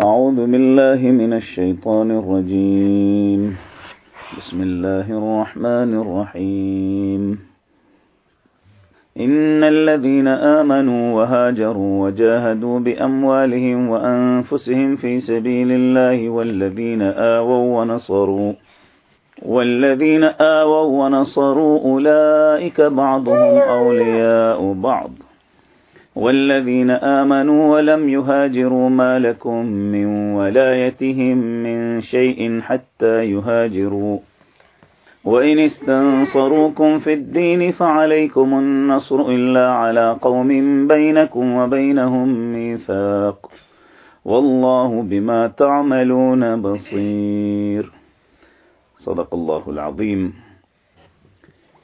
أعوذ بالله من الشيطان الرجيم. بسم الله الرحمن الرحيم. إن الذين آمنوا وهاجروا وجاهدوا بأموالهم وأنفسهم في سبيل الله والذين آووا ونصروا، والذين آووا ونصروا أولئك بعضهم أولياء بعض. والذين آمنوا ولم يهاجروا ما لكم من ولايتهم من شيء حتى يهاجروا وإن استنصروكم في الدين فعليكم النصر إلا على قوم بينكم وبينهم ميثاق. والله بما تعملون بصير. صدق اللہ العظیم.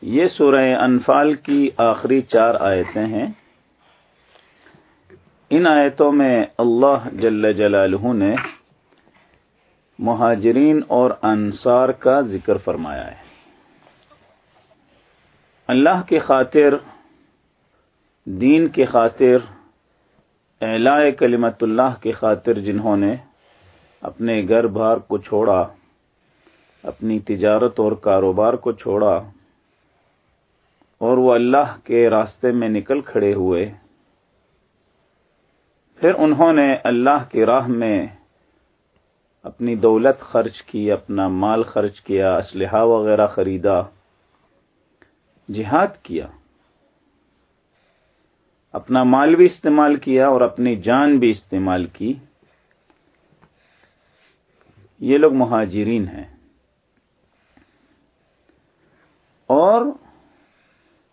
یہ سورہ انفال کی آخری چار آیتیں ہیں. ان آیتوں میں اللہ جل جلالہ نے مہاجرین اور انصار کا ذکر فرمایا ہے۔ اللہ کے خاطر، دین کے خاطر، اعلاء کلمت اللہ کے خاطر جنہوں نے اپنے گھر بار کو چھوڑا، اپنی تجارت اور کاروبار کو چھوڑا، اور وہ اللہ کے راستے میں نکل کھڑے ہوئے۔ پھر انہوں نے اللہ کی راہ میں اپنی دولت خرچ کی، اپنا مال خرچ کیا، اسلحہ وغیرہ خریدا، جہاد کیا، اپنا مال بھی استعمال کیا اور اپنی جان بھی استعمال کی۔ یہ لوگ مہاجرین ہیں۔ اور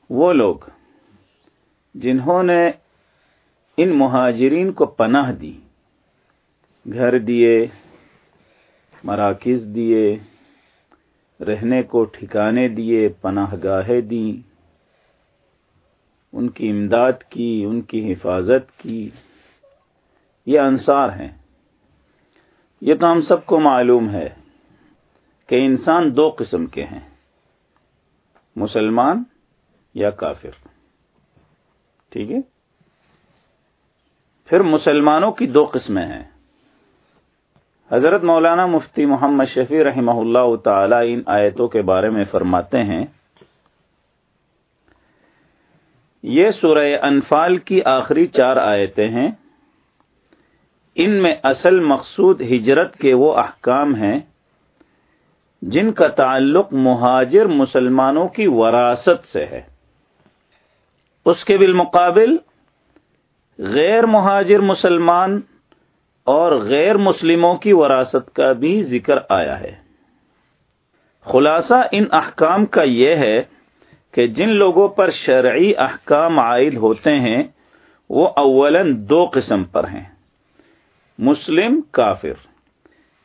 وہ لوگ جنہوں نے ان مہاجرین کو پناہ دی، گھر دیے، مراکز دیے، رہنے کو ٹھکانے دیے، پناہ گاہیں دی، ان کی امداد کی، ان کی حفاظت کی۔ یہ انصار ہیں۔ یہ تو ہم سب کو معلوم ہے کہ انسان دو قسم کے ہیں، مسلمان یا کافر۔ ٹھیک ہے؟ پھر مسلمانوں کی دو قسمیں ہیں۔ حضرت مولانا مفتی محمد شفیع رحمہ اللہ تعالی ان آیتوں کے بارے میں فرماتے ہیں۔ یہ سورہ انفال کی آخری چار آیتیں ہیں۔ ان میں اصل مقصود ہجرت کے وہ احکام ہیں جن کا تعلق مہاجر مسلمانوں کی وراثت سے ہے۔ اس کے بالمقابل غیر مہاجر مسلمان اور غیر مسلموں کی وراثت کا بھی ذکر آیا ہے۔ خلاصہ ان احکام کا یہ ہے کہ جن لوگوں پر شرعی احکام عائد ہوتے ہیں، وہ اولن دو قسم پر ہیں۔ مسلم، کافر۔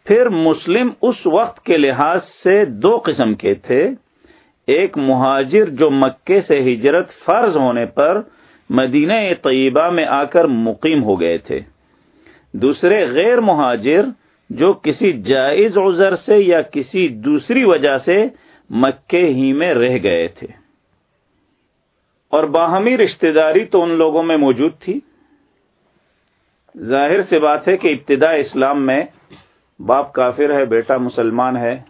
پھر مسلم اس وقت کے لحاظ سے دو قسم کے تھے۔ ایک مہاجر جو مکے سے ہجرت فرض ہونے پر مدینہ طیبہ میں آ کر مقیم ہو گئے تھے۔ دوسرے غیر مہاجر جو کسی جائز عذر سے یا کسی دوسری وجہ سے مکے ہی میں رہ گئے تھے۔ اور باہمی رشتہ داری تو ان لوگوں میں موجود تھی۔ ظاہر سے بات ہے کہ ابتدا اسلام میں باپ کافر ہے، بیٹا مسلمان ہے،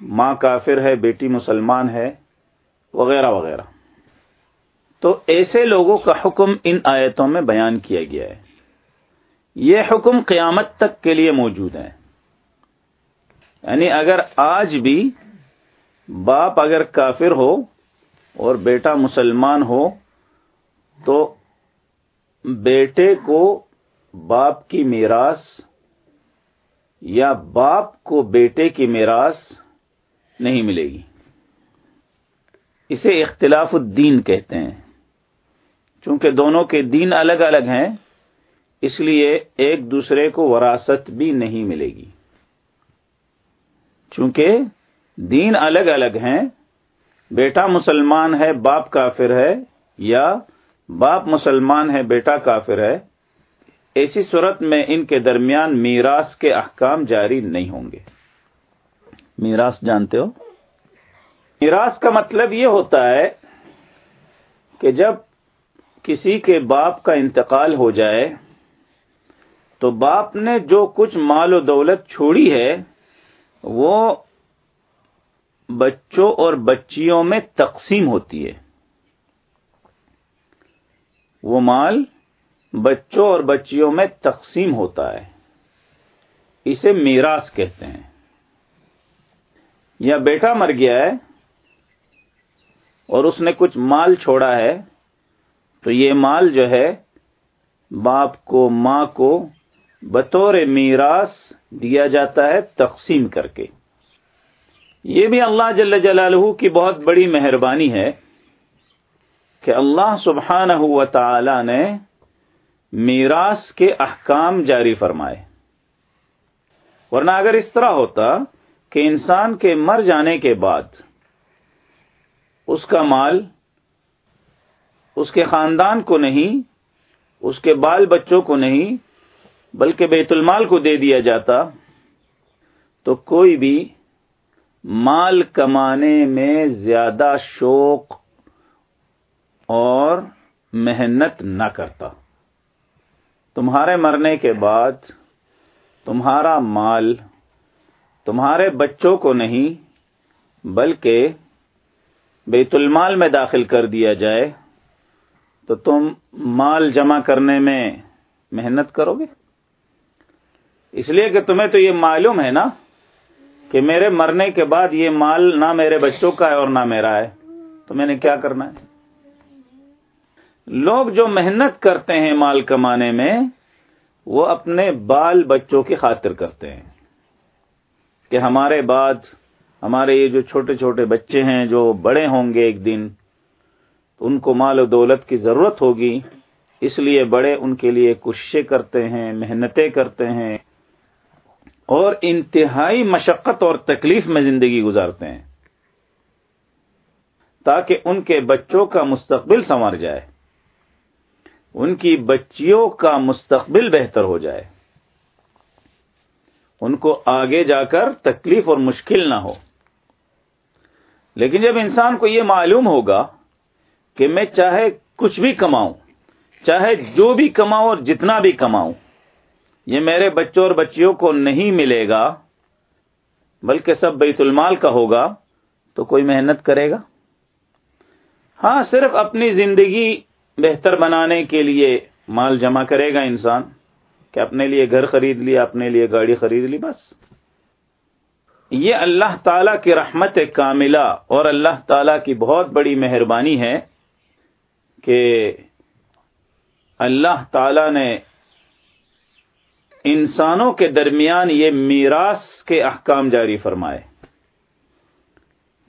ماں کافر ہے، بیٹی مسلمان ہے، وغیرہ وغیرہ۔ تو ایسے لوگوں کا حکم ان آیتوں میں بیان کیا گیا ہے۔ یہ حکم قیامت تک کے لیے موجود ہے یعنی اگر آج بھی باپ اگر کافر ہو اور بیٹا مسلمان ہو تو بیٹے کو باپ کی میراث یا باپ کو بیٹے کی میراث نہیں ملے گی۔ اسے اختلاف الدین کہتے ہیں۔ چونکہ دونوں کے دین الگ الگ ہیں، اس لیے ایک دوسرے کو وراثت بھی نہیں ملے گی۔ چونکہ دین الگ الگ ہیں، بیٹا مسلمان ہے، باپ کافر ہے، یا باپ مسلمان ہے، بیٹا کافر ہے، ایسی صورت میں ان کے درمیان میراث کے احکام جاری نہیں ہوں گے۔ میراث جانتے ہو؟ میراث کا مطلب یہ ہوتا ہے کہ جب کسی کے باپ کا انتقال ہو جائے تو باپ نے جو کچھ مال و دولت چھوڑی ہے، وہ بچوں اور بچیوں میں تقسیم ہوتی ہے۔ وہ مال بچوں اور بچیوں میں تقسیم ہوتا ہے۔ اسے میراث کہتے ہیں۔ یا بیٹا مر گیا ہے اور اس نے کچھ مال چھوڑا ہے تو یہ مال جو ہے باپ کو، ماں کو بطور میراث دیا جاتا ہے تقسیم کر کے۔ یہ بھی اللہ جل جلالہ کی بہت بڑی مہربانی ہے کہ اللہ سبحانہ و تعالی نے میراث کے احکام جاری فرمائے۔ ورنہ اگر اس طرح ہوتا کہ انسان کے مر جانے کے بعد اس کا مال اس کے خاندان کو نہیں، اس کے بال بچوں کو نہیں، بلکہ بیت المال کو دے دیا جاتا، تو کوئی بھی مال کمانے میں زیادہ شوق اور محنت نہ کرتا۔ تمہارے مرنے کے بعد تمہارا مال تمہارے بچوں کو نہیں، بلکہ بیت المال میں داخل کر دیا جائے۔ تو تم مال جمع کرنے میں محنت کرو گے؟ اس لیے کہ تمہیں تو یہ معلوم ہے نا کہ میرے مرنے کے بعد یہ مال نہ میرے بچوں کا ہے اور نہ میرا ہے۔ تو میں نے کیا کرنا ہے؟ لوگ جو محنت کرتے ہیں مال کمانے میں، وہ اپنے بال بچوں کی خاطر کرتے ہیں۔ کہ ہمارے بعد، ہمارے یہ جو چھوٹے چھوٹے بچے ہیں جو بڑے ہوں گے ایک دن ان کو مال و دولت کی ضرورت ہوگی، اس لیے بڑے ان کے لیے کوششیں کرتے ہیں، محنتیں کرتے ہیں، اور انتہائی مشقت اور تکلیف میں زندگی گزارتے ہیں۔ تاکہ ان کے بچوں کا مستقبل سنور جائے۔ ان کی بچیوں کا مستقبل بہتر ہو جائے۔ ان کو آگے جا کر تکلیف اور مشکل نہ ہو۔ لیکن جب انسان کو یہ معلوم ہوگا کہ میں چاہے کچھ بھی کماؤں، چاہے جو بھی کماؤں اور جتنا بھی کماؤں، یہ میرے بچوں اور بچیوں کو نہیں ملے گا، بلکہ سب بیت المال کا ہوگا، تو کوئی محنت کرے گا؟ ہاں صرف اپنی زندگی بہتر بنانے کے لیے مال جمع کرے گا انسان، کہ اپنے لیے گھر خرید لیا، اپنے لیے گاڑی خرید لی، بس۔ یہ اللہ تعالی کی رحمت کاملہ اور اللہ تعالی کی بہت بڑی مہربانی ہے۔ کہ اللہ تعالی نے انسانوں کے درمیان یہ میراث کے احکام جاری فرمائے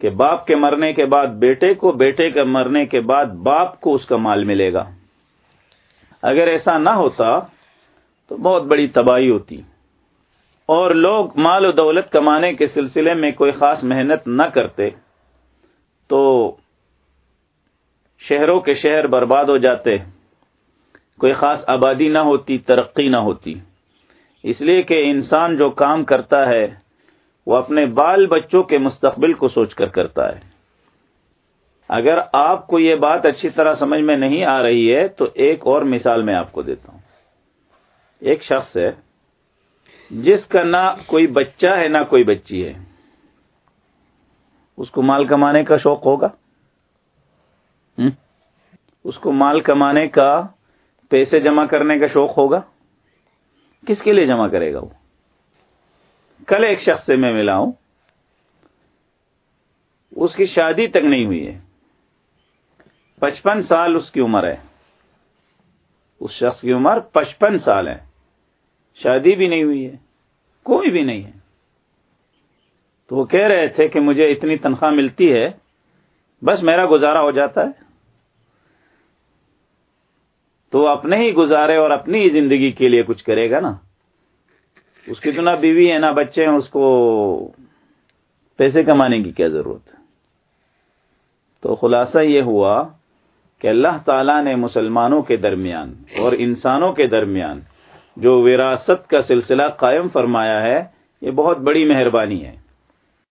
کہ باپ کے مرنے کے بعد بیٹے کو، بیٹے کے مرنے کے بعد باپ کو اس کا مال ملے گا۔ اگر ایسا نہ ہوتا تو بہت بڑی تباہی ہوتی۔ اور لوگ مال و دولت کمانے کے سلسلے میں کوئی خاص محنت نہ کرتے تو شہروں کے شہر برباد ہو جاتے، کوئی خاص آبادی نہ ہوتی، ترقی نہ ہوتی۔ اس لیے کہ انسان جو کام کرتا ہے، وہ اپنے بال بچوں کے مستقبل کو سوچ کر کرتا ہے۔ اگر آپ کو یہ بات اچھی طرح سمجھ میں نہیں آ رہی ہے، تو ایک اور مثال میں آپ کو دیتا ہوں۔ ایک شخص ہے، جس کا نہ کوئی بچہ ہے، نہ کوئی بچی ہے۔ اس کو مال کمانے کا شوق ہوگا؟ اس کو مال کمانے کا پیسے جمع کرنے کا شوق ہوگا؟ کس کے لیے جمع کرے گا وہ؟ کل ایک شخص سے میں ملا ہوں۔ اس کی شادی تک نہیں ہوئی ہے۔ پچپن سال اس کی عمر ہے۔ اس شخص کی عمر پچپن سال ہے۔ شادی بھی نہیں ہوئی ہے۔ کوئی بھی نہیں ہے۔ تو وہ کہہ رہے تھے کہ مجھے اتنی تنخواہ ملتی ہے، بس میرا گزارا ہو جاتا ہے۔ تو اپنے ہی گزارے اور اپنی ہی زندگی کے لیے کچھ کرے گا نا؟ اس کی تو نہ بیوی ہے، نہ بچے ہیں، اس کو پیسے کمانے کی کیا ضرورت ہے؟ تو خلاصہ یہ ہوا کہ اللہ تعالی نے مسلمانوں کے درمیان اور انسانوں کے درمیان جو وراثت کا سلسلہ قائم فرمایا ہے، یہ بہت بڑی مہربانی ہے۔